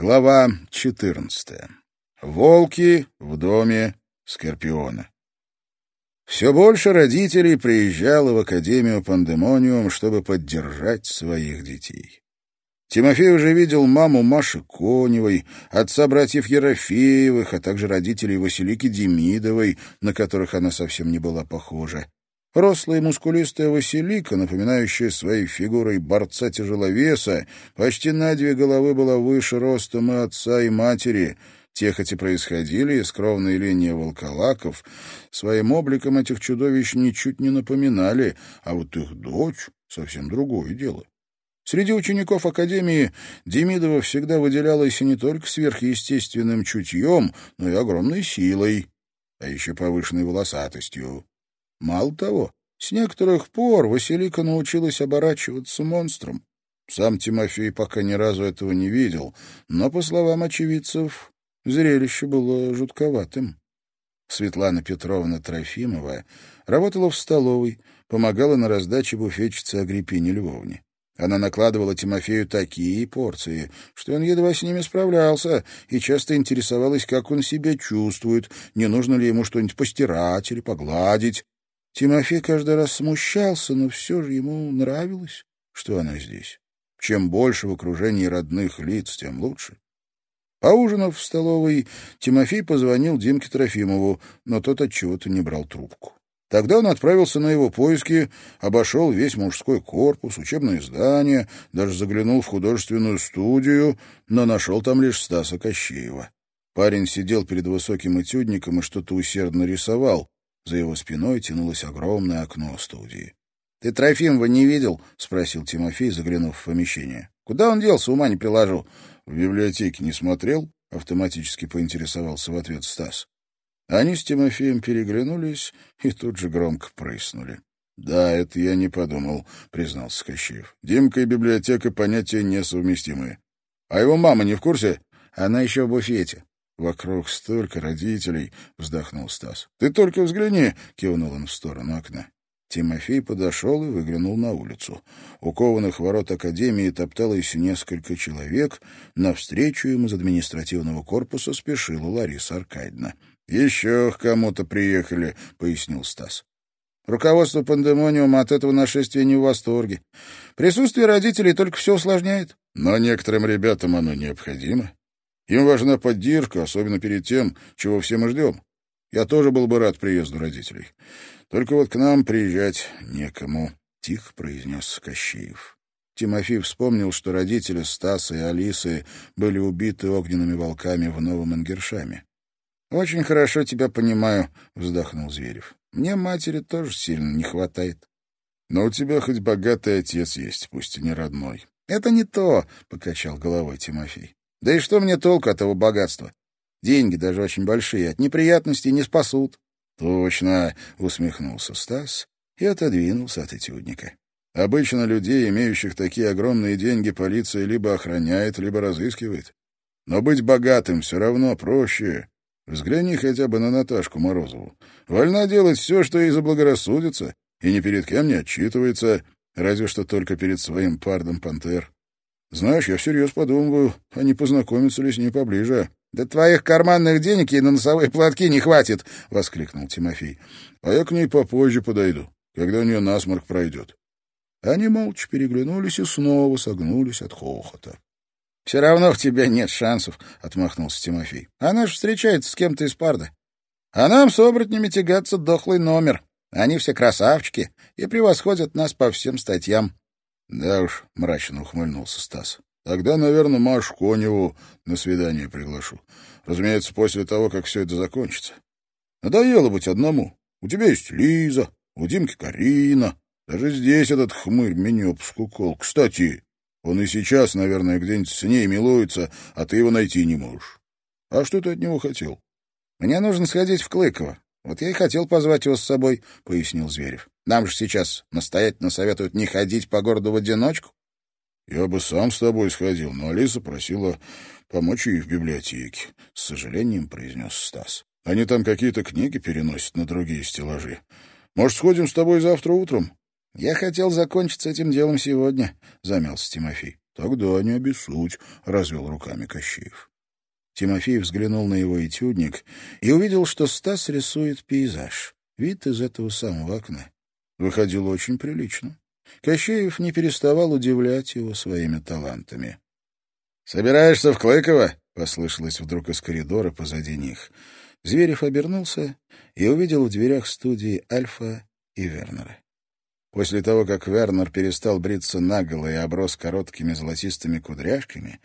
Глава 14. Волки в доме Скорпиона. Все больше родителей приезжало в Академию Пандемониум, чтобы поддержать своих детей. Тимофей уже видел маму Маши Коневой, отца братьев Ерофеевых, а также родителей Василики Демидовой, на которых она совсем не была похожа. Рослая мускулистая Василика, напоминающая своей фигурой борца-тяжеловеса, почти на две головы была выше ростом и отца, и матери. Те, хоть и происходили из кровной линии волколаков, своим обликом этих чудовищ ничуть не напоминали, а вот их дочь — совсем другое дело. Среди учеников Академии Демидова всегда выделялась и не только сверхъестественным чутьем, но и огромной силой, а еще повышенной волосатостью. Мало того, с некоторых пор Василика научилась оборачиваться монстром. Сам Тимофей пока ни разу этого не видел, но, по словам очевидцев, зрелище было жутковатым. Светлана Петровна Трофимова работала в столовой, помогала на раздаче буфетчице Агриппине Львовне. Она накладывала Тимофею такие порции, что он едва с ними справлялся, и часто интересовалась, как он себя чувствует, не нужно ли ему что-нибудь постирать или погладить. Тимофей каждый раз смущался, но все же ему нравилось, что она здесь. Чем больше в окружении родных лиц, тем лучше. Поужинав в столовой, Тимофей позвонил Димке Трофимову, но тот от чего-то не брал трубку. Тогда он отправился на его поиски, обошел весь мужской корпус, учебное здание, даже заглянул в художественную студию, но нашел там лишь Стаса Кощеева. Парень сидел перед высоким этюдником и что-то усердно рисовал. За его спиной тянулось огромное окно студии. — Ты Трофимова не видел? — спросил Тимофей, заглянув в помещение. — Куда он делся, ума не приложу. — В библиотеке не смотрел? — автоматически поинтересовался в ответ Стас. Они с Тимофеем переглянулись и тут же громко прыснули. — Да, это я не подумал, — признался Кощеев. — Димка и библиотека — понятия несовместимые. — А его мама не в курсе? — Она еще в буфете. «Вокруг столько родителей», — вздохнул Стас. «Ты только взгляни», — кивнул он в сторону окна. Тимофей подошел и выглянул на улицу. У кованых ворот Академии топталось несколько человек. Навстречу им из административного корпуса спешила Лариса Аркадьевна. «Еще к кому-то приехали», — пояснил Стас. Руководство пандемониума от этого нашествия не в восторге. Присутствие родителей только все усложняет. Но некоторым ребятам оно необходимо. Им важна поддержка, особенно перед тем, чего все мы ждем. Я тоже был бы рад приезду родителей. Только вот к нам приезжать некому, — тихо произнес Кощеев. Тимофей вспомнил, что родители Стаса и Алисы были убиты огненными волками в Новом Ингершаме. — Очень хорошо тебя понимаю, — вздохнул Зверев. — Мне матери тоже сильно не хватает. — Но у тебя хоть богатый отец есть, пусть и не родной. — Это не то, — покачал головой Тимофей. Да и что мне толку от его богатства? Деньги, даже очень большие, от неприятностей не спасут. — Точно, — усмехнулся Стас и отодвинулся от этюдника. Обычно людей, имеющих такие огромные деньги, полиция либо охраняет, либо разыскивает. Но быть богатым все равно проще. Взгляни хотя бы на Наташку Морозову. Вольна делать все, что ей заблагорассудится, и ни перед кем не отчитывается, разве что только перед своим пардом пантер. Знаешь, я всерьез подумываю, а не познакомиться ли с ней поближе. — Да твоих карманных денег ей на носовые платки не хватит! — воскликнул Тимофей. — А я к ней попозже подойду, когда у нее насморк пройдет. Они молча переглянулись и снова согнулись от хохота. — Все равно в тебя нет шансов, — отмахнулся Тимофей. — Она же встречается с кем-то из парда. А нам с оборотнями тягаться дохлый номер. Они все красавчики и превосходят нас по всем статьям. — Да уж, — мрачно ухмыльнулся Стас. — Тогда, наверное, Машу Коневу на свидание приглашу. Разумеется, после того, как все это закончится. Надоело быть одному. У тебя есть Лиза, у Димки Карина. Даже здесь этот хмырь меня обскукал. Кстати, он и сейчас, наверное, где-нибудь с ней милуется, а ты его найти не можешь. А что ты от него хотел? — Мне нужно сходить в Клыково. Вот я и хотел позвать его с собой, — пояснил Зверев. Нам же сейчас настоятельно советуют не ходить по городу в одиночку. Я бы сам с тобой сходил, но Алиса просила помочь ей в библиотеке, — с сожалением произнес Стас. Они там какие-то книги переносят на другие стеллажи. Может, сходим с тобой завтра утром? — Я хотел закончить с этим делом сегодня, — замялся Тимофей. — Тогда не обессудь, — развел руками Кощеев. Тимофей взглянул на его этюдник и увидел, что Стас рисует пейзаж. Вид из этого самого окна. Выходил очень прилично. Кощеев не переставал удивлять его своими талантами. — Собираешься в Клыково? — послышалось вдруг из коридора позади них. Зверев обернулся и увидел в дверях студии Альфа и Вернера. После того, как Вернер перестал бриться наголо и оброс короткими золотистыми кудряшками,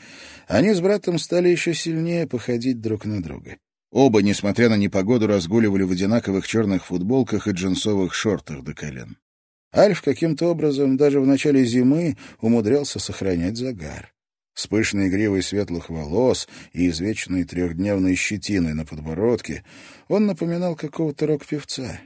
они с братом стали еще сильнее походить друг на друга. Оба, несмотря на непогоду, разгуливали в одинаковых черных футболках и джинсовых шортах до колен. Альф каким-то образом даже в начале зимы умудрялся сохранять загар. С пышной гривой светлых волос и извечной трехдневной щетиной на подбородке он напоминал какого-то рок-певца.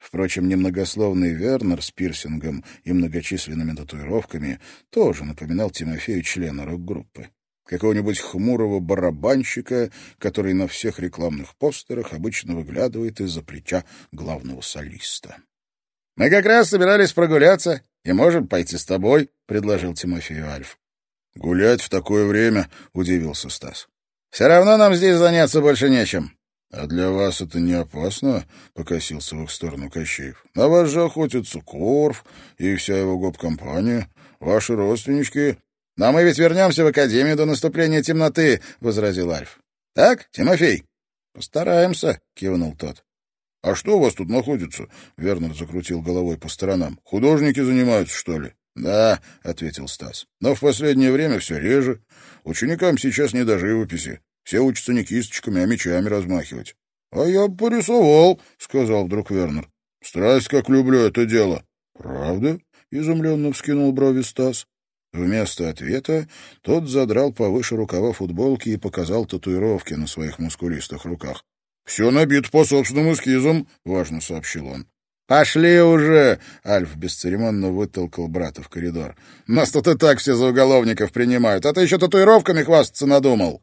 Впрочем, немногословный Вернер с пирсингом и многочисленными татуировками тоже напоминал Тимофею члена рок-группы. Какого-нибудь хмурого барабанщика, который на всех рекламных постерах обычно выглядывает из-за плеча главного солиста. — Мы как раз собирались прогуляться и можем пойти с тобой, — предложил Тимофею Альф. — Гулять в такое время? — удивился Стас. — Все равно нам здесь заняться больше нечем. — А для вас это не опасно? — покосился в их сторону Кощеев. — На вас же охотится Корф и вся его гоп-компания, ваши родственнички. — Но мы ведь вернемся в Академию до наступления темноты, — возразил Альф. — Так, Тимофей? — Постараемся, — кивнул тот. — А что у вас тут находится? — Вернер закрутил головой по сторонам. — Художники занимаются, что ли? — Да, — ответил Стас. — Но в последнее время все реже. Ученикам сейчас не до живописи. Все учатся не кисточками, а мечами размахивать. — А я порисовал, — сказал вдруг Вернер. — Страсть, как люблю это дело. — Правда? — изумленно вскинул брови Стас. Вместо ответа тот задрал повыше рукава футболки и показал татуировки на своих мускулистых руках. — Все набито по собственным эскизам, — важно сообщил он. «Пошли уже!» — Альф бесцеремонно вытолкал брата в коридор. «Нас тут и так все за уголовников принимают, а ты еще татуировками хвастаться надумал!»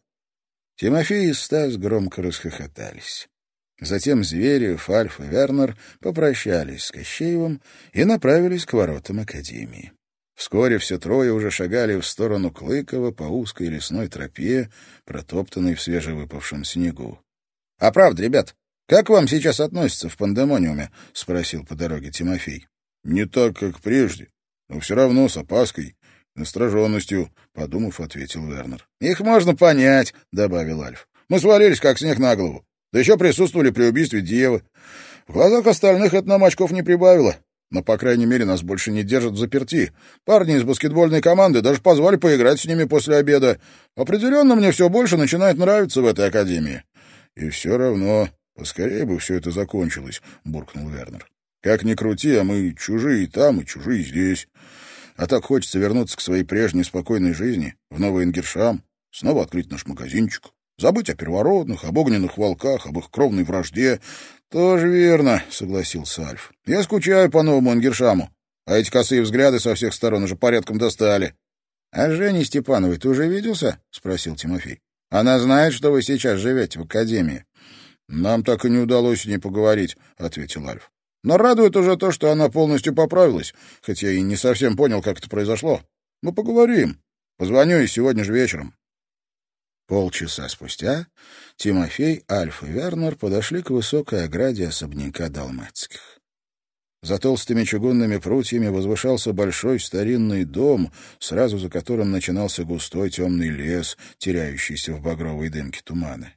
Тимофей и Стас громко расхохотались. Затем Зверев, Альф и Вернер попрощались с Кощеевым и направились к воротам Академии. Вскоре все трое уже шагали в сторону Клыкова по узкой лесной тропе, протоптанной в свежевыпавшем снегу. — А правда, ребят, как вам сейчас относятся в пандемониуме? — спросил по дороге Тимофей. — Не так, как прежде, но все равно с опаской настороженностью, — подумав, ответил Вернер. — Их можно понять, — добавил Альф. — Мы свалились, как снег на голову. Да еще присутствовали при убийстве девы. В глазах остальных это нам очков не прибавило. Но, по крайней мере, нас больше не держат в заперти. Парни из баскетбольной команды даже позвали поиграть с ними после обеда. Определенно мне все больше начинает нравиться в этой академии. — И все равно, поскорее бы все это закончилось, — буркнул Вернер. — Как ни крути, а мы чужие там и чужие здесь. А так хочется вернуться к своей прежней спокойной жизни, в Новый Ингершам, снова открыть наш магазинчик, забыть о первородных, об огненных волках, об их кровной вражде. — Тоже верно, — согласился Альф. — Я скучаю по Новому Ингершаму, а эти косые взгляды со всех сторон уже порядком достали. — А Жене Степановой ты уже виделся? — спросил Тимофей. — Она знает, что вы сейчас живете в академии. — Нам так и не удалось с ней поговорить, — ответил Альф. Но радует уже то, что она полностью поправилась, хотя и не совсем понял, как это произошло. Мы поговорим. Позвоню ей сегодня же вечером. Полчаса спустя Тимофей, Альф и Вернер подошли к высокой ограде особняка Далмацких. За толстыми чугунными прутьями возвышался большой старинный дом, сразу за которым начинался густой темный лес, теряющийся в багровой дымке тумана.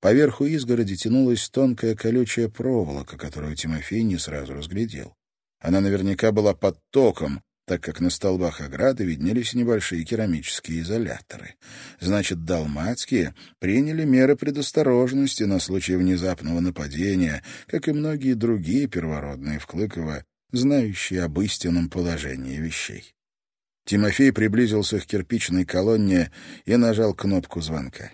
Поверху изгороди тянулась тонкая колючая проволока, которую Тимофей не сразу разглядел. Она наверняка была под током, так как на столбах ограды виднелись небольшие керамические изоляторы. Значит, далматские приняли меры предосторожности на случай внезапного нападения, как и многие другие первородные в Клыково, знающие об истинном положении вещей. Тимофей приблизился к кирпичной колонне и нажал кнопку звонка.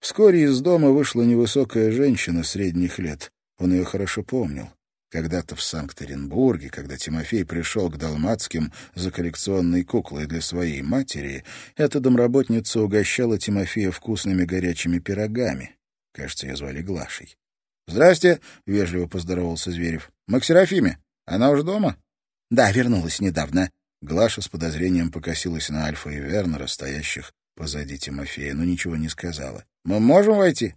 Вскоре из дома вышла невысокая женщина средних лет. Он ее хорошо помнил. Когда-то в Санкт-Петербурге, когда Тимофей пришел к Далматским за коллекционной куклой для своей матери, эта домработница угощала Тимофея вкусными горячими пирогами. Кажется, ее звали Глашей. «Здрасте», — вежливо поздоровался Зверев. «Мы к Серафиме. Она уже дома?» «Да, вернулась недавно». Глаша с подозрением покосилась на Альфа и Вернера, стоящих позади Тимофея, но ничего не сказала. «Мы можем войти?»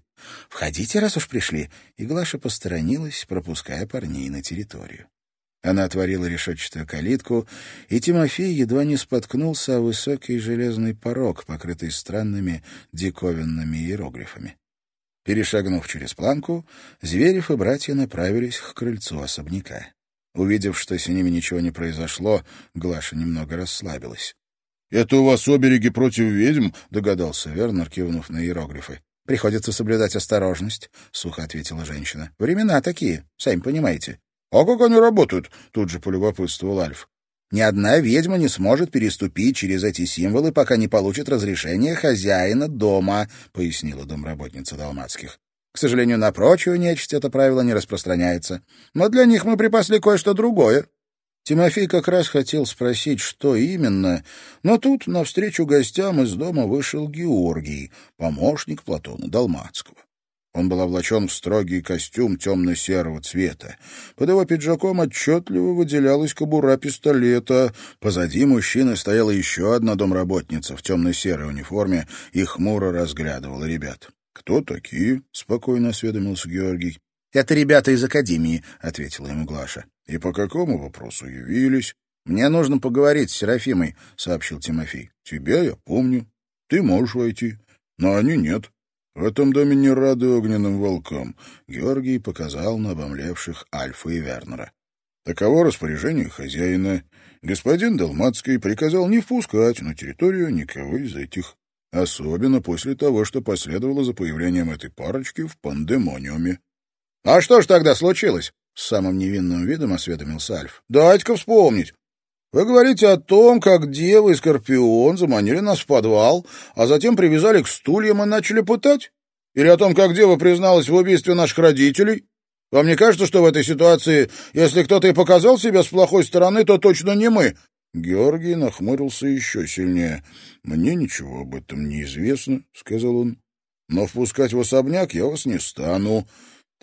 «Входите, раз уж пришли». И Глаша посторонилась, пропуская парней на территорию. Она отворила решетчатую калитку, и Тимофей едва не споткнулся о высокий железный порог, покрытый странными диковинными иероглифами. Перешагнув через планку, Зверев и братья направились к крыльцу особняка. Увидев, что с ними ничего не произошло, Глаша немного расслабилась. — Это у вас обереги против ведьм? — догадался Вернер, кивнув на иероглифы. — Приходится соблюдать осторожность, — сухо ответила женщина. — Времена такие, сами понимаете. — А как они работают? — тут же полюбопытствовал Альф. Ни одна ведьма не сможет переступить через эти символы, пока не получит разрешение хозяина дома, — пояснила домработница Далмацких. К сожалению, на прочую нечисть это правило не распространяется. Но для них мы припасли кое-что другое. Тимофей как раз хотел спросить, что именно, но тут навстречу гостям из дома вышел Георгий, помощник Платона Далмацкого. Он был облачен в строгий костюм темно-серого цвета. Под его пиджаком отчетливо выделялась кобура пистолета. Позади мужчины стояла еще одна домработница в темно-серой униформе и хмуро разглядывала ребят. «Кто такие?» — спокойно осведомился Георгий. «Это ребята из академии», — ответила ему Глаша. «И по какому вопросу явились?» «Мне нужно поговорить с Серафимой», — сообщил Тимофей. «Тебя я помню. Ты можешь войти, но они нет. В этом доме не рады огненным волкам», — Георгий показал на обомлевших Альфа и Вернера. «Таково распоряжение хозяина. Господин Далмацкий приказал не впускать на территорию никого из этих Особенно после того, что последовало за появлением этой парочки в пандемониуме. — А что ж тогда случилось? — с самым невинным видом осведомился Альф. — Дайте-ка вспомнить. Вы говорите о том, как Дева и Скорпион заманили нас в подвал, а затем привязали к стульям и начали пытать? Или о том, как Дева призналась в убийстве наших родителей? Вам не кажется, что в этой ситуации, если кто-то и показал себя с плохой стороны, то точно не мы? Георгий нахмурился еще сильнее. «Мне ничего об этом не известно», — сказал он. «Но впускать в особняк я вас не стану».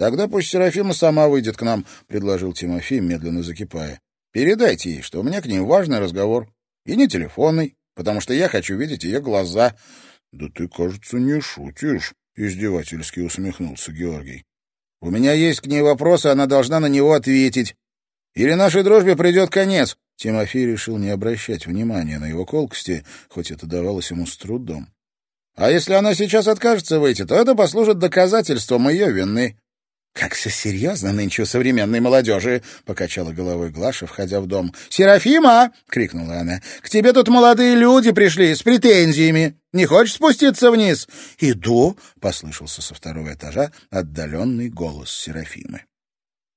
«Тогда пусть Серафима сама выйдет к нам», — предложил Тимофей, медленно закипая. «Передайте ей, что у меня к ней важный разговор. И не телефонный, потому что я хочу видеть ее глаза». «Да ты, кажется, не шутишь», — издевательски усмехнулся Георгий. «У меня есть к ней вопрос, и она должна на него ответить. Или нашей дружбе придет конец. Тимофей решил не обращать внимания на его колкости, хоть это давалось ему с трудом. «А если она сейчас откажется выйти, то это послужит доказательством ее вины». «Как все серьезно нынче у современной молодежи!» — покачала головой Глаша, входя в дом. «Серафима!» — крикнула она. «К тебе тут молодые люди пришли с претензиями. Не хочешь спуститься вниз?» «Иду!» — послышался со второго этажа отдаленный голос Серафимы.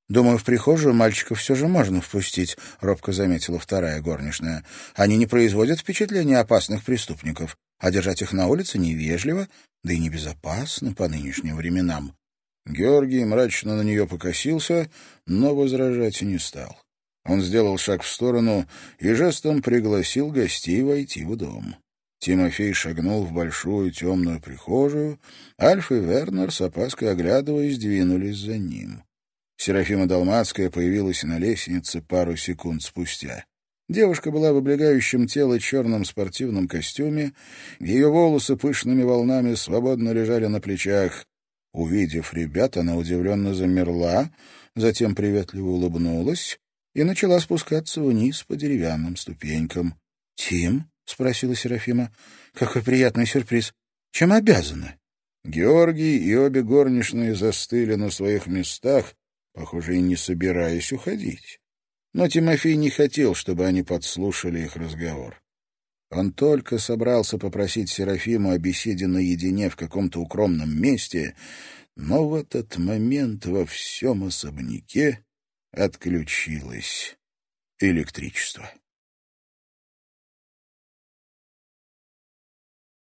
«Думаю, в прихожую мальчиков все же можно впустить», — робко заметила вторая горничная. «Они не производят впечатления опасных преступников, а держать их на улице невежливо, да и небезопасно по нынешним временам». Георгий мрачно на нее покосился, но возражать не стал. Он сделал шаг в сторону и жестом пригласил гостей войти в дом. Тимофей шагнул в большую темную прихожую, Альф и Вернер, с опаской оглядываясь, двинулись за ним. Серафима Далмацкая появилась на лестнице пару секунд спустя. Девушка была в облегающем тело черном спортивном костюме, ее волосы пышными волнами свободно лежали на плечах. Увидев ребят, она удивленно замерла, затем приветливо улыбнулась и начала спускаться вниз по деревянным ступенькам. — Тим? — спросила Серафима. — Какой приятный сюрприз. Чем обязана? Георгий и обе горничные застыли на своих местах, похоже, и не собираясь уходить. Но Тимофей не хотел, чтобы они подслушали их разговор. Он только собрался попросить Серафиму о беседе наедине в каком-то укромном месте, но в этот момент во всем особняке отключилось электричество.